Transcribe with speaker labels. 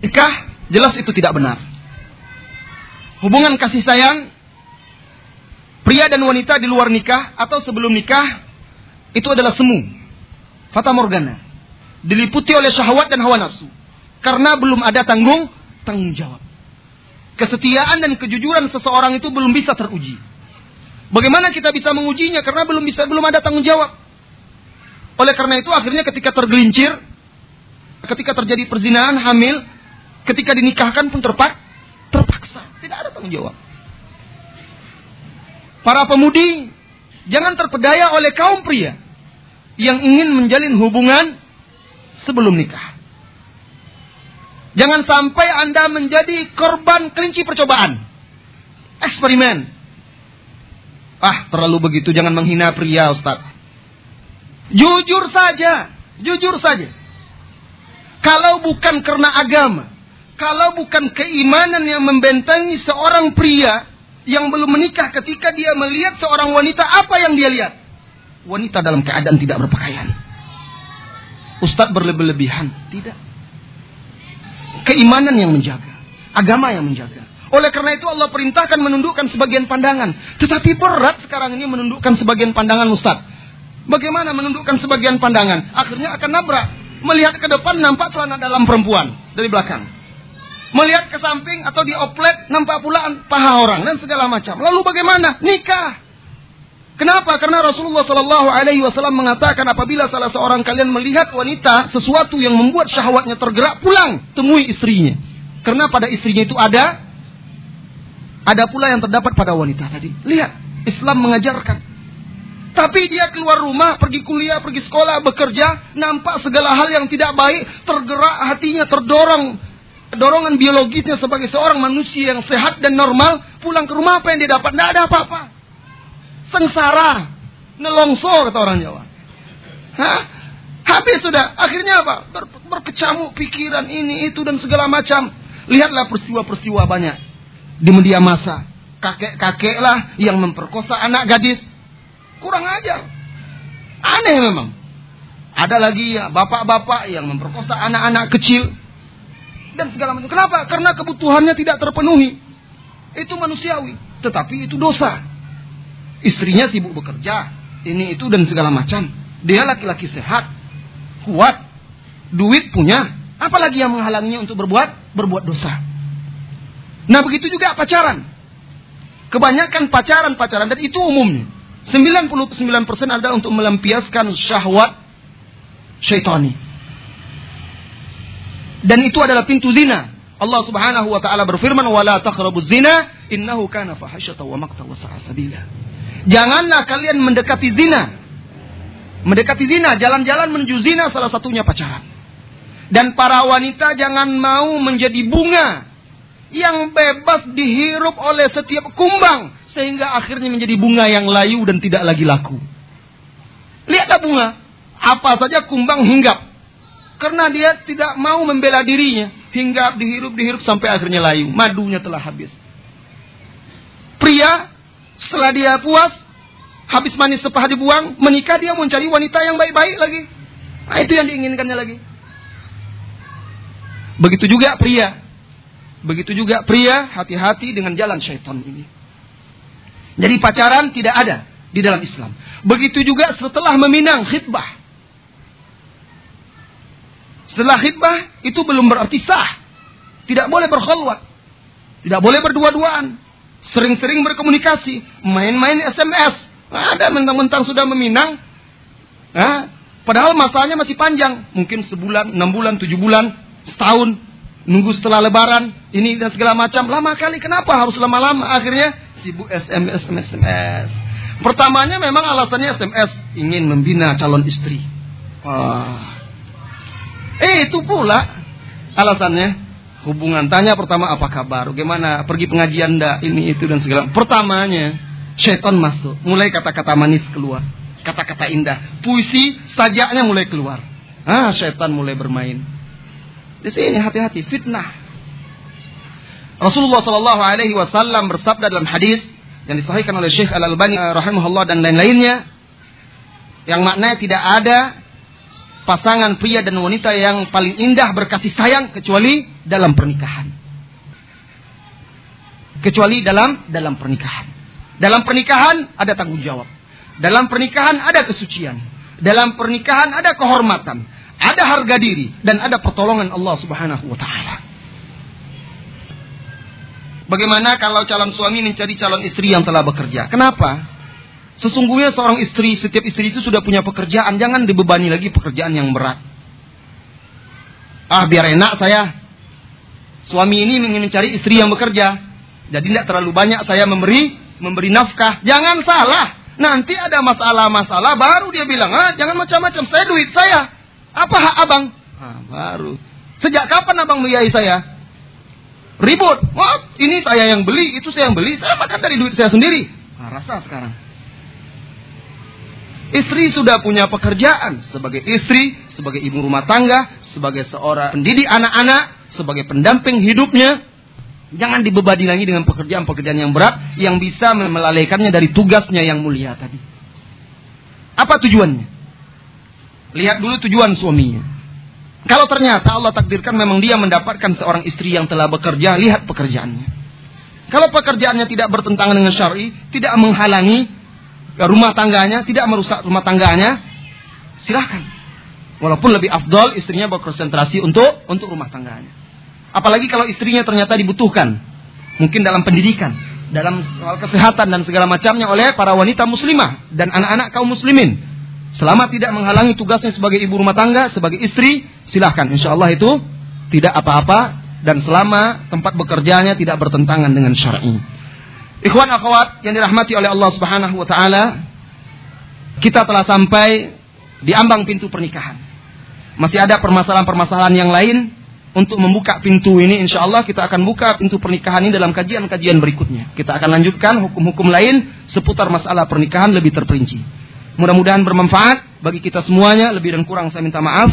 Speaker 1: nikah jelas itu tidak benar. Hubungan kasih sayang pria dan wanita di luar nikah atau sebelum nikah itu adalah semu. Fata morgana. Diliputi oleh syahwat dan hawa nafsu. Karena belum ada tanggung tanggung jawab. Kesetiaan dan kejujuran seseorang itu belum bisa teruji. Bagaimana kita bisa mengujinya karena belum bisa belum ada tanggung jawab. Oleh karena itu akhirnya ketika tergelincir, ketika terjadi perzinahan, hamil, ketika dinikahkan pun terpak, terpaksa, tidak ada tanggung jawab. Para pemudi jangan terpedaya oleh kaum pria yang ingin menjalin hubungan sebelum nikah. Jangan sampai Anda menjadi korban kelinci percobaan. Eksperimen. Ah, terlalu begitu jangan menghina pria, Ustaz. Jujur saja, jujur saja. Kalau bukan karena agama, kalau bukan keimanan yang membentengi seorang pria yang belum menikah ketika dia melihat seorang wanita, apa yang dia lihat? Wanita dalam keadaan tidak berpakaian. Ustadz berlebih-lebihan. Tidak. Keimanan yang menjaga. Agama yang menjaga. Oleh karena itu Allah perintahkan menundukkan sebagian pandangan. Tetapi berat sekarang ini menundukkan sebagian pandangan Ustadz. Bagaimana menundukkan sebagian pandangan? Akhirnya akan nabrak. Melihat ke depan nampak celana dalam perempuan dari belakang. Melihat ke samping atau di oplet nampak pula paha orang dan segala macam. Lalu bagaimana? Nikah. Kenapa? Karena Rasulullah Shallallahu Alaihi Wasallam mengatakan apabila salah seorang kalian melihat wanita sesuatu yang membuat syahwatnya tergerak, pulang temui istrinya. Karena pada istrinya itu ada ada pula yang terdapat pada wanita tadi. Lihat, Islam mengajarkan tapi dia keluar rumah, pergi kuliah, pergi sekolah, bekerja, nampak segala hal yang tidak baik, tergerak hatinya, terdorong. Dorongan biologisnya sebagai seorang manusia yang sehat dan normal, pulang ke rumah apa yang dia dapat? Tidak ada apa-apa. Sengsara, nelongso kata orang Jawa. Hah? Habis sudah. Akhirnya apa? Ber berkecamuk pikiran ini, itu, dan segala macam. Lihatlah peristiwa-peristiwa banyak. Di media massa. Kakek-kakeklah yang memperkosa anak gadis Kurang ajar. Aneh memang. Ada lagi ya bapak-bapak yang memperkosa anak-anak kecil dan segala macam. Kenapa? Karena kebutuhannya tidak terpenuhi. Itu manusiawi, tetapi itu dosa. Istrinya sibuk bekerja, ini itu dan segala macam. Dia laki-laki sehat, kuat, duit punya, apalagi yang menghalanginya untuk berbuat berbuat dosa. Nah, begitu juga pacaran. Kebanyakan pacaran-pacaran dan itu umumnya. 99% adalah untuk melampiaskan syahwat syaitani. Dan itu adalah pintu zina. Allah Subhanahu wa taala berfirman wala taqrabuz zina innahu kana fahasyatan wa maqta wa sa'a sabila. Janganlah kalian mendekati zina. Mendekati zina, jalan-jalan menuju zina salah satunya pacaran. Dan para wanita jangan mau menjadi bunga yang bebas dihirup oleh setiap kumbang sehingga akhirnya menjadi bunga yang layu dan tidak lagi laku. Lihatlah bunga, apa saja kumbang hinggap. Karena dia tidak mau membela dirinya, hinggap dihirup-dihirup sampai akhirnya layu, madunya telah habis. Pria setelah dia puas, habis manis sepah dibuang, menikah dia mencari wanita yang baik-baik lagi. Nah, itu yang diinginkannya lagi. Begitu juga pria. Begitu juga pria, hati-hati dengan jalan syaitan ini. Jadi pacaran tidak ada di dalam Islam. Begitu juga setelah meminang khidbah. Setelah khidbah itu belum berarti sah. Tidak boleh berkhulwat. Tidak boleh berdua-duaan. Sering-sering berkomunikasi. Main-main SMS. Ada mentang-mentang sudah meminang. Nah, padahal masanya masih panjang. Mungkin sebulan, enam bulan, tujuh bulan, setahun. Nunggu setelah lebaran. Ini dan segala macam. Lama kali. Kenapa harus lama-lama? Akhirnya sibuk SMS, SMS, SMS. Pertamanya memang alasannya SMS ingin membina calon istri. Wah. Eh itu pula alasannya hubungan tanya pertama apa kabar, bagaimana pergi pengajian ndak ini itu dan segala. Pertamanya setan masuk, mulai kata-kata manis keluar, kata-kata indah, puisi sajaknya mulai keluar. Ah, setan mulai bermain. Di sini hati-hati fitnah. Rasulullah Shallallahu Alaihi Wasallam bersabda dalam hadis yang disahihkan oleh Syekh Al Albani rahimahullah dan lain-lainnya yang maknanya tidak ada pasangan pria dan wanita yang paling indah berkasih sayang kecuali dalam pernikahan. Kecuali dalam dalam pernikahan. Dalam pernikahan ada tanggung jawab. Dalam pernikahan ada kesucian. Dalam pernikahan ada kehormatan, ada harga diri dan ada pertolongan Allah Subhanahu wa taala. Bagaimana kalau calon suami mencari calon istri yang telah bekerja? Kenapa? Sesungguhnya seorang istri, setiap istri itu sudah punya pekerjaan, jangan dibebani lagi pekerjaan yang berat. Ah, biar enak saya. Suami ini ingin mencari istri yang bekerja. Jadi tidak terlalu banyak saya memberi memberi nafkah. Jangan salah. Nanti ada masalah-masalah baru dia bilang, ah jangan macam-macam, saya duit saya. Apa hak abang? Ah, baru. Sejak kapan abang biayai saya? Ribut. Wah, ini saya yang beli, itu saya yang beli, saya makan dari duit saya sendiri. Nah, rasa sekarang. Istri sudah punya pekerjaan sebagai istri, sebagai ibu rumah tangga, sebagai seorang pendidik anak-anak, sebagai pendamping hidupnya, Jangan dibebani lagi dengan pekerjaan-pekerjaan yang berat yang bisa melalaikannya dari tugasnya yang mulia tadi. Apa tujuannya? Lihat dulu tujuan suaminya. Kalau ternyata Allah takdirkan memang dia mendapatkan seorang istri yang telah bekerja, lihat pekerjaannya. Kalau pekerjaannya tidak bertentangan dengan syar'i, tidak menghalangi rumah tangganya, tidak merusak rumah tangganya, silahkan. Walaupun lebih afdol istrinya berkonsentrasi untuk untuk rumah tangganya. Apalagi kalau istrinya ternyata dibutuhkan. Mungkin dalam pendidikan, dalam soal kesehatan dan segala macamnya oleh para wanita muslimah dan anak-anak kaum muslimin. Selama tidak menghalangi tugasnya sebagai ibu rumah tangga, sebagai istri, silahkan. Insya Allah itu tidak apa-apa dan selama tempat bekerjanya tidak bertentangan dengan syar'i. Ikhwan akhwat yang dirahmati oleh Allah Subhanahu wa taala, kita telah sampai di ambang pintu pernikahan. Masih ada permasalahan-permasalahan yang lain untuk membuka pintu ini insya Allah kita akan buka pintu pernikahan ini dalam kajian-kajian berikutnya. Kita akan lanjutkan hukum-hukum lain seputar masalah pernikahan lebih terperinci. Mudah-mudahan bermanfaat bagi kita semuanya. Lebih dan kurang saya minta maaf.